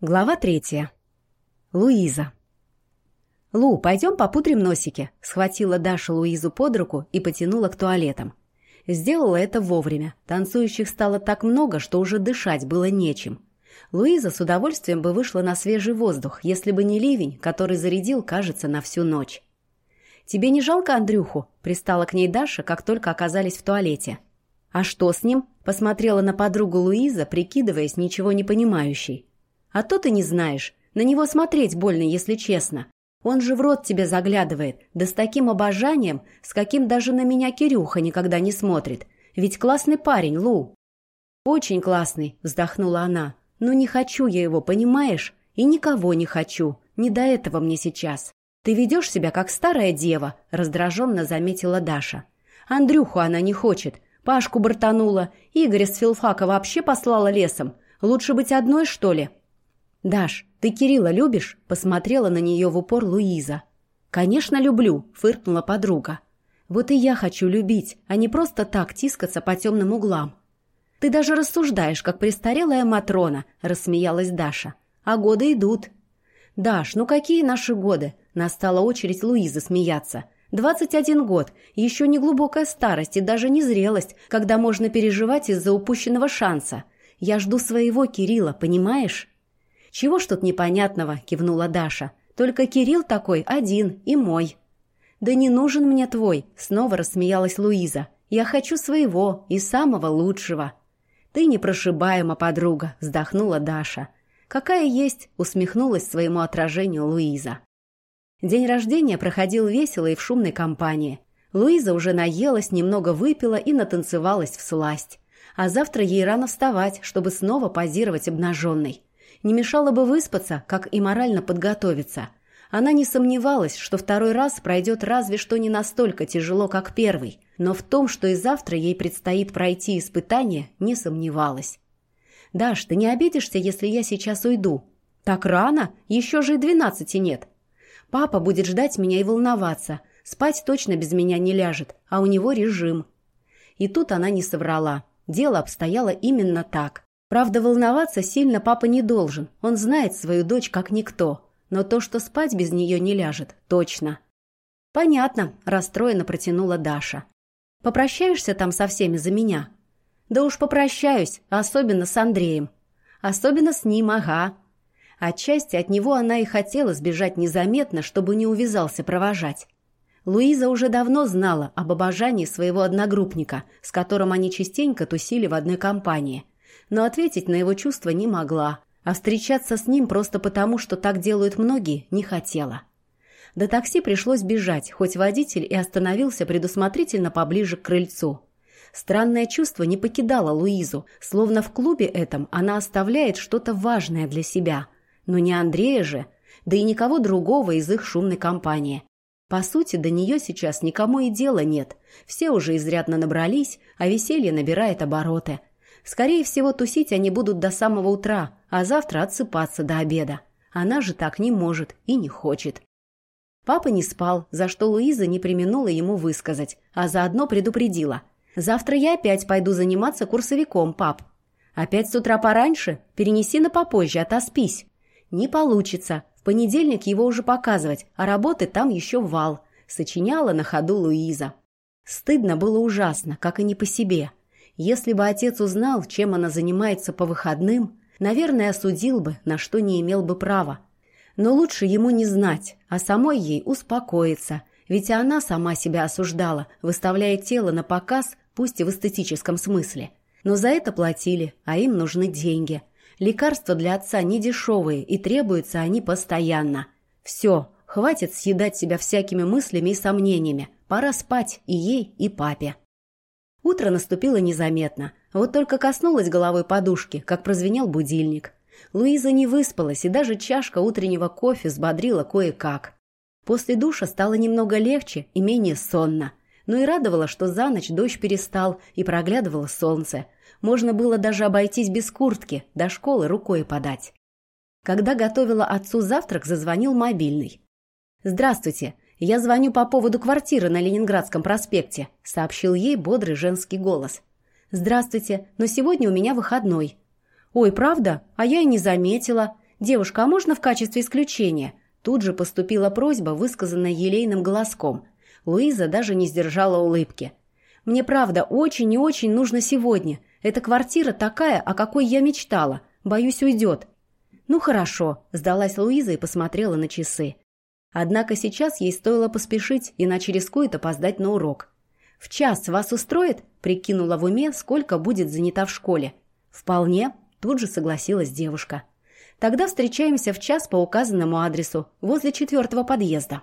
Глава третья. Луиза. «Лу, пойдем попудрим носики», — схватила Даша Луизу под руку и потянула к туалетам. Сделала это вовремя. Танцующих стало так много, что уже дышать было нечем. Луиза с удовольствием бы вышла на свежий воздух, если бы не ливень, который зарядил, кажется, на всю ночь. «Тебе не жалко Андрюху?» — пристала к ней Даша, как только оказались в туалете. «А что с ним?» — посмотрела на подругу Луиза, прикидываясь ничего не понимающей. А то ты не знаешь. На него смотреть больно, если честно. Он же в рот тебе заглядывает, да с таким обожанием, с каким даже на меня Кирюха никогда не смотрит. Ведь классный парень, Лу». «Очень классный», — вздохнула она. «Но не хочу я его, понимаешь? И никого не хочу. Не до этого мне сейчас. Ты ведешь себя как старая дева», — раздраженно заметила Даша. «Андрюху она не хочет. Пашку бортанула. Игоря с филфака вообще послала лесом. Лучше быть одной, что ли?» «Даш, ты Кирилла любишь?» – посмотрела на нее в упор Луиза. «Конечно, люблю», – фыркнула подруга. «Вот и я хочу любить, а не просто так тискаться по темным углам». «Ты даже рассуждаешь, как престарелая Матрона», – рассмеялась Даша. «А годы идут». «Даш, ну какие наши годы?» – настала очередь Луизы смеяться. «Двадцать один год, еще не глубокая старость и даже не зрелость, когда можно переживать из-за упущенного шанса. Я жду своего Кирилла, понимаешь?» «Чего ж тут непонятного?» – кивнула Даша. «Только Кирилл такой один и мой». «Да не нужен мне твой», – снова рассмеялась Луиза. «Я хочу своего и самого лучшего». «Ты непрошибаема, подруга», – вздохнула Даша. «Какая есть», – усмехнулась своему отражению Луиза. День рождения проходил весело и в шумной компании. Луиза уже наелась, немного выпила и натанцевалась в сласть. А завтра ей рано вставать, чтобы снова позировать обнаженной. Не мешало бы выспаться, как и морально подготовиться. Она не сомневалась, что второй раз пройдет разве что не настолько тяжело, как первый, но в том, что и завтра ей предстоит пройти испытание, не сомневалась. «Даш, ты не обидишься, если я сейчас уйду?» «Так рано? Еще же и двенадцати нет». «Папа будет ждать меня и волноваться. Спать точно без меня не ляжет, а у него режим». И тут она не соврала. Дело обстояло именно так. Правда, волноваться сильно папа не должен. Он знает свою дочь как никто. Но то, что спать без нее не ляжет, точно. «Понятно», – расстроенно протянула Даша. «Попрощаешься там со всеми за меня?» «Да уж попрощаюсь, особенно с Андреем. Особенно с ним, ага». Отчасти от него она и хотела сбежать незаметно, чтобы не увязался провожать. Луиза уже давно знала об обожании своего одногруппника, с которым они частенько тусили в одной компании – но ответить на его чувства не могла, а встречаться с ним просто потому, что так делают многие, не хотела. До такси пришлось бежать, хоть водитель и остановился предусмотрительно поближе к крыльцу. Странное чувство не покидало Луизу, словно в клубе этом она оставляет что-то важное для себя. Но не Андрея же, да и никого другого из их шумной компании. По сути, до нее сейчас никому и дела нет. Все уже изрядно набрались, а веселье набирает обороты – Скорее всего, тусить они будут до самого утра, а завтра отсыпаться до обеда. Она же так не может и не хочет. Папа не спал, за что Луиза не применула ему высказать, а заодно предупредила. «Завтра я опять пойду заниматься курсовиком, пап». «Опять с утра пораньше? Перенеси на попозже, отоспись». «Не получится. В понедельник его уже показывать, а работы там еще вал», — сочиняла на ходу Луиза. Стыдно было ужасно, как и не по себе. Если бы отец узнал, чем она занимается по выходным, наверное, осудил бы, на что не имел бы права. Но лучше ему не знать, а самой ей успокоиться, ведь она сама себя осуждала, выставляя тело на показ, пусть и в эстетическом смысле. Но за это платили, а им нужны деньги. Лекарства для отца не дешевые, и требуются они постоянно. Все, хватит съедать себя всякими мыслями и сомнениями. Пора спать и ей, и папе. Утро наступило незаметно. Вот только коснулась головой подушки, как прозвенел будильник. Луиза не выспалась, и даже чашка утреннего кофе взбодрила кое-как. После душа стало немного легче и менее сонно. Но и радовало, что за ночь дождь перестал и проглядывало солнце. Можно было даже обойтись без куртки, до школы рукой подать. Когда готовила отцу завтрак, зазвонил мобильный. «Здравствуйте. «Я звоню по поводу квартиры на Ленинградском проспекте», — сообщил ей бодрый женский голос. «Здравствуйте, но сегодня у меня выходной». «Ой, правда? А я и не заметила. «Девушка, а можно в качестве исключения?» Тут же поступила просьба, высказанная елейным голоском. Луиза даже не сдержала улыбки. «Мне правда очень и очень нужно сегодня. Эта квартира такая, о какой я мечтала. Боюсь, уйдет». «Ну хорошо», – сдалась Луиза и посмотрела на часы. Однако сейчас ей стоило поспешить, иначе рискует опоздать на урок. «В час вас устроит?» – прикинула в уме, сколько будет занята в школе. «Вполне», – тут же согласилась девушка. Тогда встречаемся в час по указанному адресу, возле четвертого подъезда».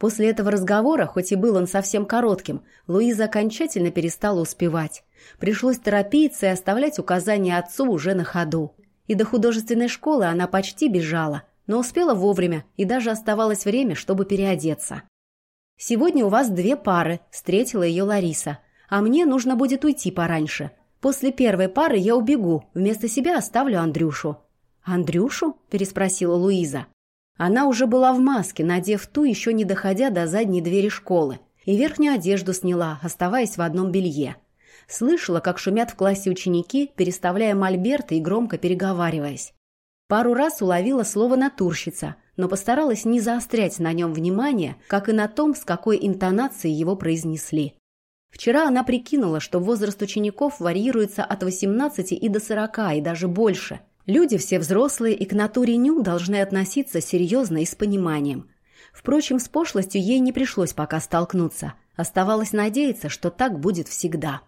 После этого разговора, хоть и был он совсем коротким, Луиза окончательно перестала успевать. Пришлось торопиться и оставлять указания отцу уже на ходу. И до художественной школы она почти бежала, но успела вовремя, и даже оставалось время, чтобы переодеться. «Сегодня у вас две пары», – встретила ее Лариса. «А мне нужно будет уйти пораньше. После первой пары я убегу, вместо себя оставлю Андрюшу. «Андрюшу?» – переспросила Луиза. Она уже была в маске, надев ту, еще не доходя до задней двери школы, и верхнюю одежду сняла, оставаясь в одном белье. Слышала, как шумят в классе ученики, переставляя мольберты и громко переговариваясь. Пару раз уловила слово «натурщица», но постаралась не заострять на нем внимание, как и на том, с какой интонацией его произнесли. Вчера она прикинула, что возраст учеников варьируется от 18 и до 40, и даже больше – Люди все взрослые и к натуре ню должны относиться серьезно и с пониманием. Впрочем, с пошлостью ей не пришлось пока столкнуться. Оставалось надеяться, что так будет всегда.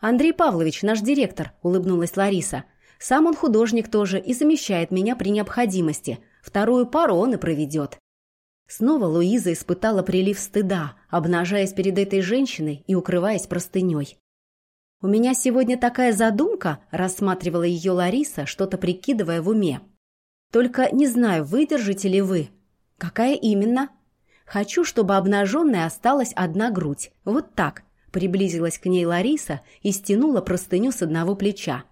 «Андрей Павлович, наш директор», — улыбнулась Лариса. «Сам он художник тоже и замещает меня при необходимости. Вторую пару он и проведет». Снова Луиза испытала прилив стыда, обнажаясь перед этой женщиной и укрываясь простыней. «У меня сегодня такая задумка», – рассматривала ее Лариса, что-то прикидывая в уме. «Только не знаю, выдержите ли вы». «Какая именно?» «Хочу, чтобы обнаженной осталась одна грудь. Вот так», – приблизилась к ней Лариса и стянула простыню с одного плеча.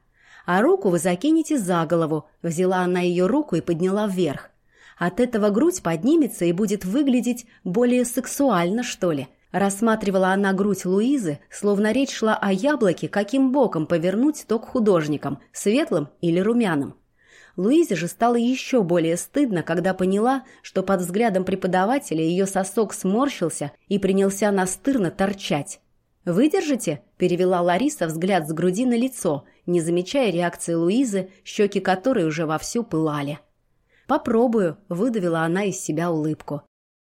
«А руку вы закинете за голову», – взяла она ее руку и подняла вверх. «От этого грудь поднимется и будет выглядеть более сексуально, что ли». Рассматривала она грудь Луизы, словно речь шла о яблоке, каким боком повернуть то к художникам, светлым или румяным. Луизе же стало еще более стыдно, когда поняла, что под взглядом преподавателя ее сосок сморщился и принялся настырно торчать. «Выдержите?» – перевела Лариса взгляд с груди на лицо, не замечая реакции Луизы, щеки которой уже вовсю пылали. «Попробую», – выдавила она из себя улыбку.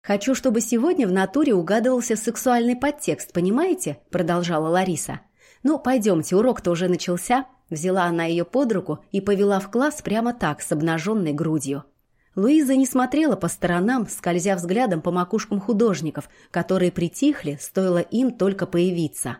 «Хочу, чтобы сегодня в натуре угадывался сексуальный подтекст, понимаете?» – продолжала Лариса. «Ну, пойдемте, урок-то уже начался». Взяла она ее под руку и повела в класс прямо так, с обнаженной грудью. Луиза не смотрела по сторонам, скользя взглядом по макушкам художников, которые притихли, стоило им только появиться.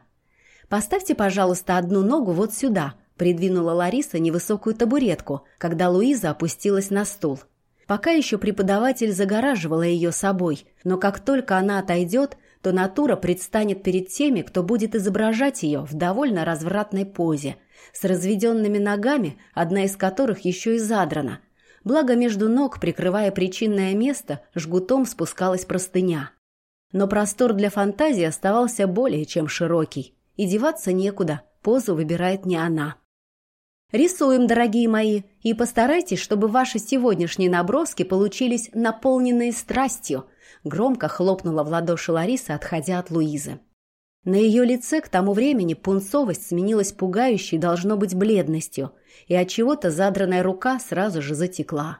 «Поставьте, пожалуйста, одну ногу вот сюда», – придвинула Лариса невысокую табуретку, когда Луиза опустилась на стул – Пока еще преподаватель загораживала ее собой, но как только она отойдет, то натура предстанет перед теми, кто будет изображать ее в довольно развратной позе, с разведенными ногами, одна из которых еще и задрана. Благо между ног, прикрывая причинное место, жгутом спускалась простыня. Но простор для фантазии оставался более чем широкий. И деваться некуда, позу выбирает не она. Рисуем, дорогие мои, и постарайтесь, чтобы ваши сегодняшние наброски получились наполненные страстью. Громко хлопнула в ладоши Лариса, отходя от Луизы. На ее лице к тому времени пунцовость сменилась пугающей, должно быть, бледностью, и от чего-то задранная рука сразу же затекла.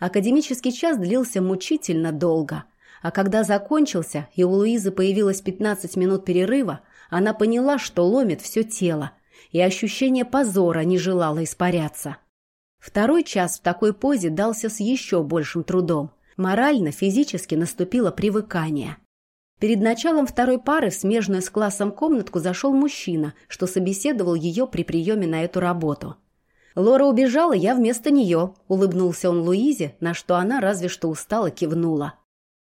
Академический час длился мучительно долго, а когда закончился и у Луизы появилось 15 минут перерыва, она поняла, что ломит все тело, и ощущение позора не желало испаряться. Второй час в такой позе дался с еще большим трудом. Морально, физически наступило привыкание. Перед началом второй пары в смежную с классом комнатку зашел мужчина, что собеседовал ее при приеме на эту работу. «Лора убежала, я вместо нее», — улыбнулся он Луизе, на что она разве что устало кивнула.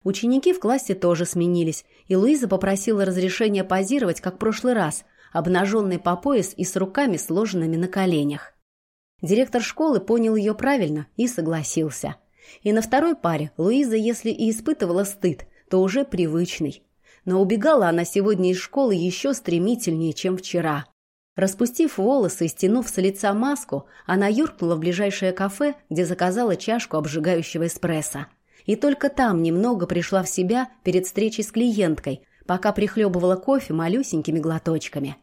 Ученики в классе тоже сменились, и Луиза попросила разрешения позировать, как в прошлый раз, обнаженный по пояс и с руками сложенными на коленях. Директор школы понял ее правильно и согласился. И на второй паре Луиза, если и испытывала стыд, то уже привычный. Но убегала она сегодня из школы еще стремительнее, чем вчера. Распустив волосы и стянув с лица маску, она юркнула в ближайшее кафе, где заказала чашку обжигающего эспрессо. И только там немного пришла в себя перед встречей с клиенткой, пока прихлебывала кофе малюсенькими глоточками.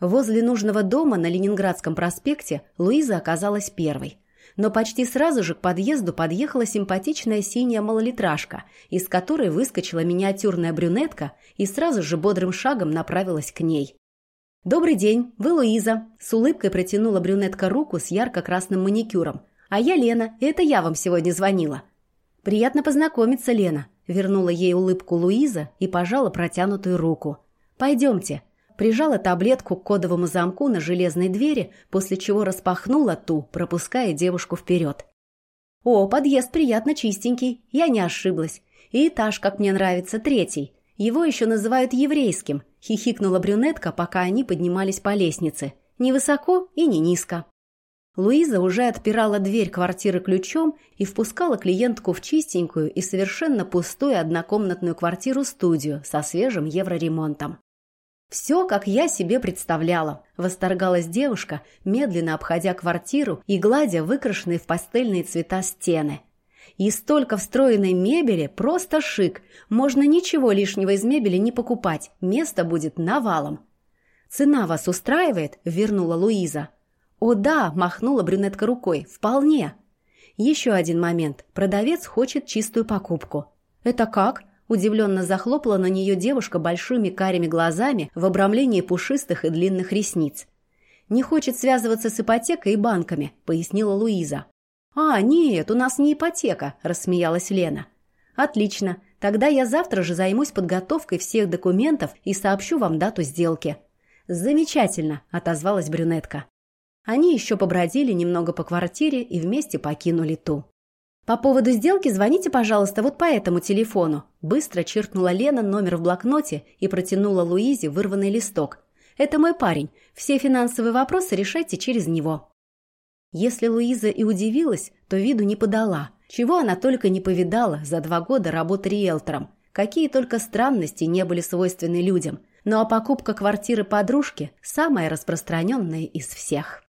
Возле нужного дома на Ленинградском проспекте Луиза оказалась первой. Но почти сразу же к подъезду подъехала симпатичная синяя малолитражка, из которой выскочила миниатюрная брюнетка и сразу же бодрым шагом направилась к ней. «Добрый день, вы Луиза», – с улыбкой протянула брюнетка руку с ярко-красным маникюром. «А я Лена, и это я вам сегодня звонила». «Приятно познакомиться, Лена», – вернула ей улыбку Луиза и пожала протянутую руку. «Пойдемте». Прижала таблетку к кодовому замку на железной двери, после чего распахнула ту, пропуская девушку вперед. «О, подъезд приятно чистенький, я не ошиблась. И этаж, как мне нравится, третий. Его еще называют еврейским, хихикнула брюнетка, пока они поднимались по лестнице. Ни высоко и не низко. Луиза уже отпирала дверь квартиры ключом и впускала клиентку в чистенькую и совершенно пустую однокомнатную квартиру-студию со свежим евроремонтом. «Все, как я себе представляла», – восторгалась девушка, медленно обходя квартиру и гладя выкрашенные в пастельные цвета стены – и столько встроенной мебели, просто шик. Можно ничего лишнего из мебели не покупать, место будет навалом. «Цена вас устраивает?» – вернула Луиза. «О да!» – махнула брюнетка рукой. «Вполне!» Еще один момент. Продавец хочет чистую покупку. «Это как?» – удивленно захлопала на нее девушка большими карими глазами в обрамлении пушистых и длинных ресниц. «Не хочет связываться с ипотекой и банками», – пояснила Луиза. «А, нет, у нас не ипотека», – рассмеялась Лена. «Отлично. Тогда я завтра же займусь подготовкой всех документов и сообщу вам дату сделки». «Замечательно», – отозвалась брюнетка. Они еще побродили немного по квартире и вместе покинули ту. «По поводу сделки звоните, пожалуйста, вот по этому телефону». Быстро чиркнула Лена номер в блокноте и протянула Луизе вырванный листок. «Это мой парень. Все финансовые вопросы решайте через него». Если Луиза и удивилась, то виду не подала. Чего она только не повидала за два года работы риэлтором. Какие только странности не были свойственны людям. Ну а покупка квартиры подружки – самая распространенная из всех.